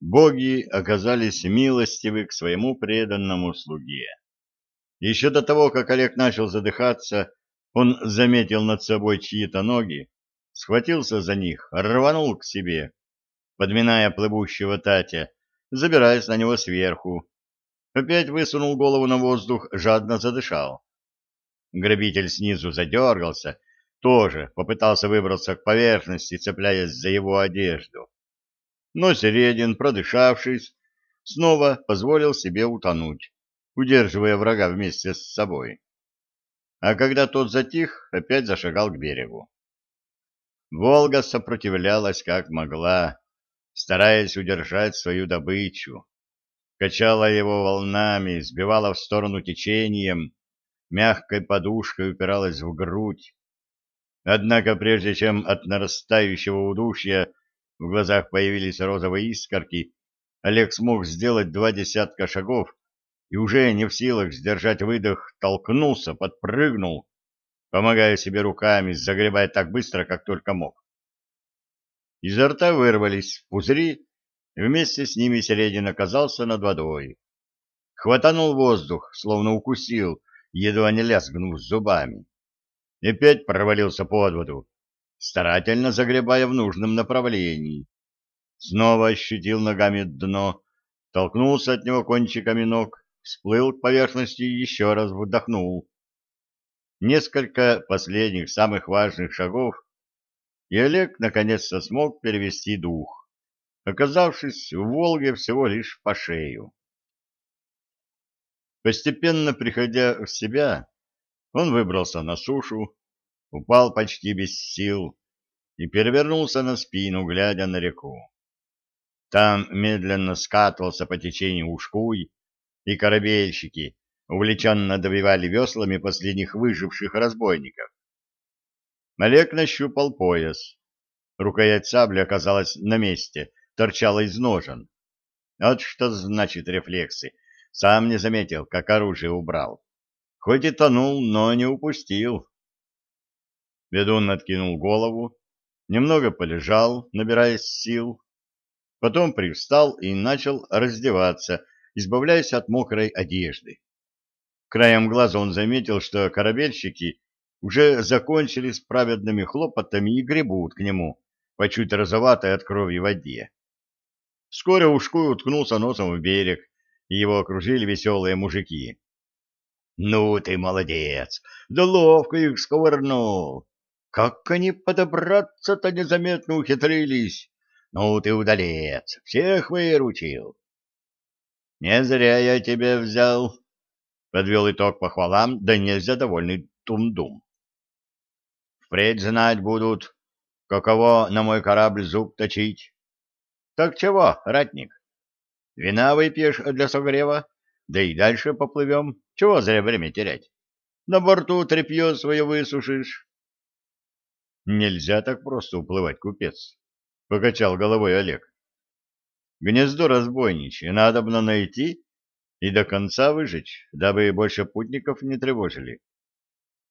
боги оказались милостивы к своему преданному слуге. Еще до того, как Олег начал задыхаться, он заметил над собой чьи-то ноги, схватился за них, рванул к себе, подминая плывущего Татя, забираясь на него сверху. Опять высунул голову на воздух, жадно задышал. Грабитель снизу задергался, тоже попытался выбраться к поверхности, цепляясь за его одежду. Но Середин, продышавшись, снова позволил себе утонуть, удерживая врага вместе с собой. А когда тот затих, опять зашагал к берегу. Волга сопротивлялась как могла, стараясь удержать свою добычу. Качала его волнами, сбивала в сторону течением, мягкой подушкой упиралась в грудь. Однако прежде чем от нарастающего удушья в глазах появились розовые искорки, Олег смог сделать два десятка шагов и уже не в силах сдержать выдох, толкнулся, подпрыгнул, помогая себе руками, загребая так быстро, как только мог. Изо рта вырвались пузыри, и вместе с ними Середин оказался над водой. Хватанул воздух, словно укусил, едва не лязгнув зубами. И опять провалился под воду, старательно загребая в нужном направлении. Снова ощутил ногами дно, толкнулся от него кончиками ног, всплыл к поверхности и еще раз вдохнул. Несколько последних самых важных шагов, и Олег наконец-то смог перевести дух, оказавшись в Волге всего лишь по шею. Постепенно приходя в себя, он выбрался на сушу, упал почти без сил и перевернулся на спину, глядя на реку. Там медленно скатывался по течению ушкуй, и корабельщики увлеченно добивали веслами последних выживших разбойников. Олег нащупал пояс. Рукоять сабли оказалась на месте, торчала из ножен. Вот что значит рефлексы. Сам не заметил, как оружие убрал. Хоть и тонул, но не упустил. Ведун откинул голову, немного полежал, набираясь сил. Потом привстал и начал раздеваться, избавляясь от мокрой одежды. Краем глаза он заметил, что корабельщики уже закончили с праведными хлопотами и гребут к нему по чуть розоватой от крови воде. Вскоре Ушкуй уткнулся носом в берег, и его окружили веселые мужики. — Ну ты молодец! Да ловко их сковырнул! Как они подобраться-то незаметно ухитрились! Ну ты удалец! Всех выручил! — Не зря я тебя взял! — подвел итог похвалам, да нельзя довольный Тумдум. — Впредь знать будут, каково на мой корабль зуб точить. Так чего, ратник? Вина выпьешь для согрева, да и дальше поплывем. Чего зря время терять? На борту тряпье свое высушишь. Нельзя так просто уплывать, купец, — покачал головой Олег. Гнездо разбойничье надобно найти и до конца выжечь, дабы больше путников не тревожили.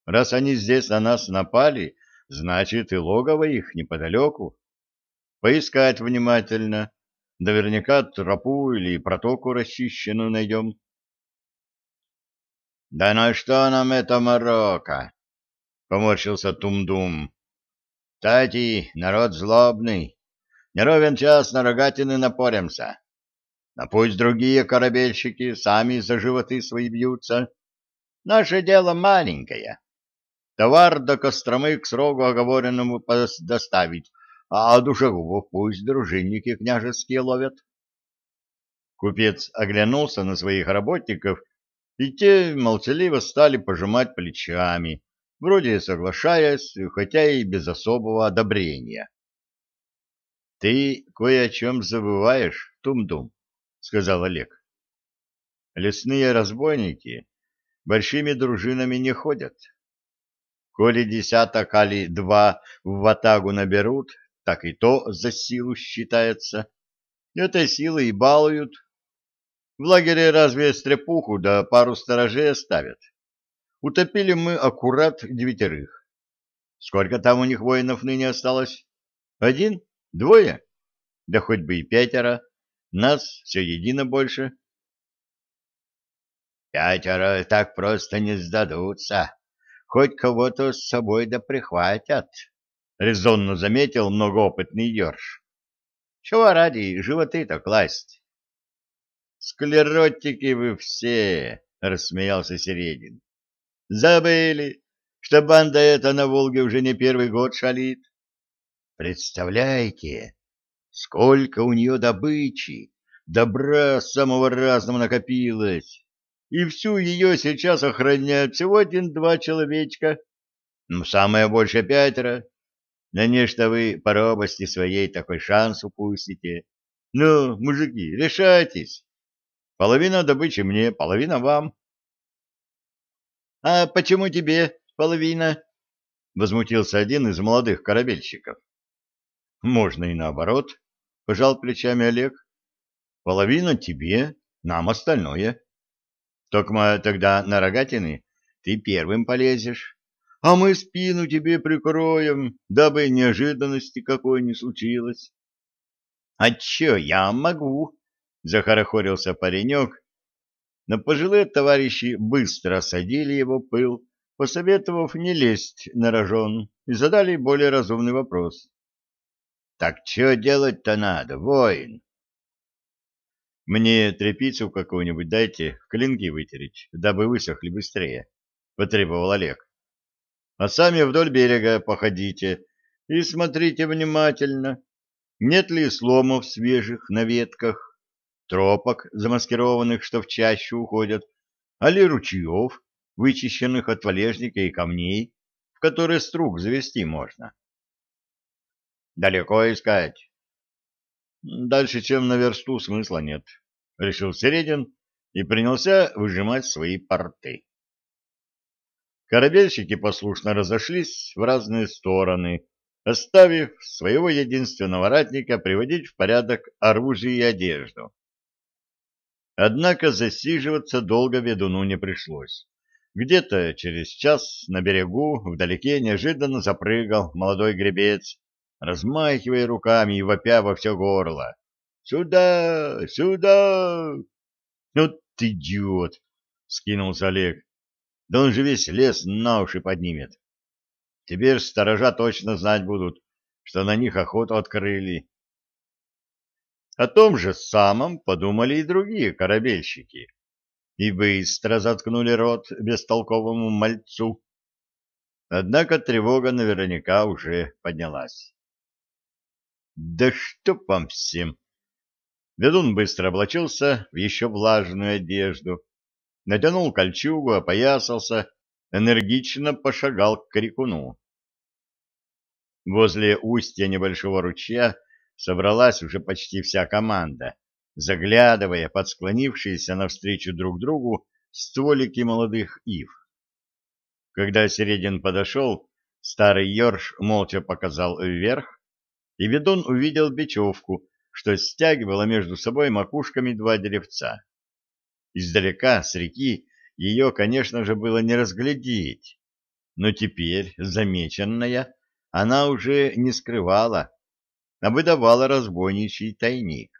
Раз они здесь на нас напали, значит и логово их неподалеку. Поискать внимательно, наверняка тропу или протоку расчищенную найдем. — Да на что нам это Марокко? — поморщился Тумдум. — Тати, народ злобный, не ровен час на рогатины напоремся. А пусть другие корабельщики сами за животы свои бьются. Наше дело маленькое. Товар до Костромы к срогу оговоренному доставить, а душегубов пусть дружинники княжеские ловят. Купец оглянулся на своих работников, и те молчаливо стали пожимать плечами, вроде соглашаясь, хотя и без особого одобрения. — Ты кое о чем забываешь, Тум-Дум, — сказал Олег. — Лесные разбойники большими дружинами не ходят. Коли десяток али два в ватагу наберут, так и то за силу считается. Этой силой и балуют. В лагере разве стрепуху да пару сторожей оставят? Утопили мы аккурат девятерых. Сколько там у них воинов ныне осталось? Один? Двое? Да хоть бы и пятеро. Нас все едино больше. Пятеро так просто не сдадутся. Хоть кого-то с собой да прихватят, — резонно заметил многоопытный Йорш. Чего ради животы-то класть? Склеротики вы все, — рассмеялся Середин. Забыли, что банда эта на Волге уже не первый год шалит. Представляете, сколько у нее добычи, добра самого разного накопилось, и всю ее сейчас охраняют всего один-два человечка, ну, самое больше пятеро. Да не что вы по робости своей такой шанс упустите. Ну, мужики, решайтесь. Половина добычи мне, половина вам. — А почему тебе половина? — возмутился один из молодых корабельщиков. — Можно и наоборот, — пожал плечами Олег. — Половина тебе, нам остальное. Только тогда на рогатины ты первым полезешь, а мы спину тебе прикроем, дабы неожиданности какой не случилось. — А чё, я могу, — захорохорился паренек, но пожилые товарищи быстро осадили его пыл, посоветовав не лезть на рожон, и задали более разумный вопрос. — Так что делать-то надо, воин? — Мне тряпицу какую-нибудь дайте, клинки вытереть, дабы высохли быстрее, — потребовал Олег. — А сами вдоль берега походите и смотрите внимательно, нет ли сломов свежих на ветках тропок, замаскированных, что в чащу уходят, али ручьев, вычищенных от валежника и камней, в которые струк завести можно. Далеко искать? Дальше, чем на версту, смысла нет, — решил Середин и принялся выжимать свои порты. Корабельщики послушно разошлись в разные стороны, оставив своего единственного ратника приводить в порядок оружие и одежду. Однако засиживаться долго ведуну не пришлось. Где-то через час на берегу вдалеке неожиданно запрыгал молодой гребец, размахивая руками и вопя во все горло. «Сюда! Сюда!» «Ну ты идиот!» — скинулся Олег. «Да он же весь лес на уши поднимет. Теперь сторожа точно знать будут, что на них охоту открыли. О том же самом подумали и другие корабельщики, и быстро заткнули рот бестолковому мальцу. Однако тревога наверняка уже поднялась. «Да что вам всем!» Ведун быстро облачился в еще влажную одежду, натянул кольчугу, опоясался, энергично пошагал к крикуну. Возле устья небольшого ручья собралась уже почти вся команда, заглядывая под склонившиеся навстречу друг другу стволики молодых ив. Когда Середин подошел, старый Йорш молча показал вверх, и ведун увидел бечевку, что стягивала между собой макушками два деревца. Издалека, с реки, ее, конечно же, было не разглядеть, но теперь, замеченная, она уже не скрывала а выдавала разбойничий тайник.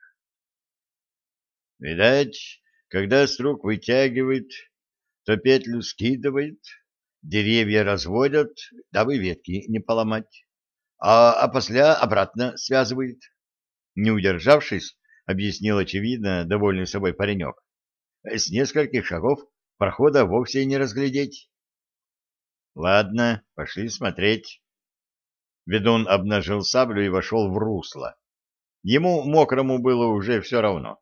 Видать, когда струк вытягивает, то петлю скидывает, деревья разводят, дабы ветки не поломать, а, а после обратно связывает. Не удержавшись, объяснил очевидно довольный собой паренек. С нескольких шагов прохода вовсе не разглядеть. Ладно, пошли смотреть. Ведун обнажил саблю и вошел в русло. Ему, мокрому, было уже все равно.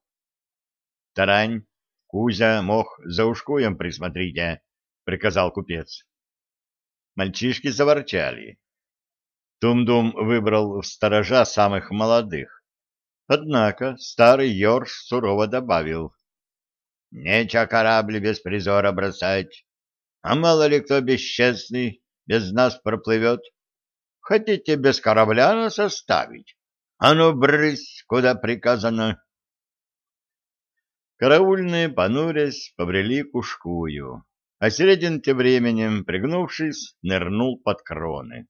— Тарань, Кузя, Мох, за ушкуем присмотрите, — приказал купец. Мальчишки заворчали. Тумдум выбрал в сторожа самых молодых. Однако старый Йорш сурово добавил. — Нечего корабль без призора бросать. А мало ли кто бесчестный без нас проплывет. — Хотите без корабля нас оставить? А ну, брысь, куда приказано. Караульные, понурясь, побрели к ушкую, а Середин тем временем, пригнувшись, нырнул под кроны.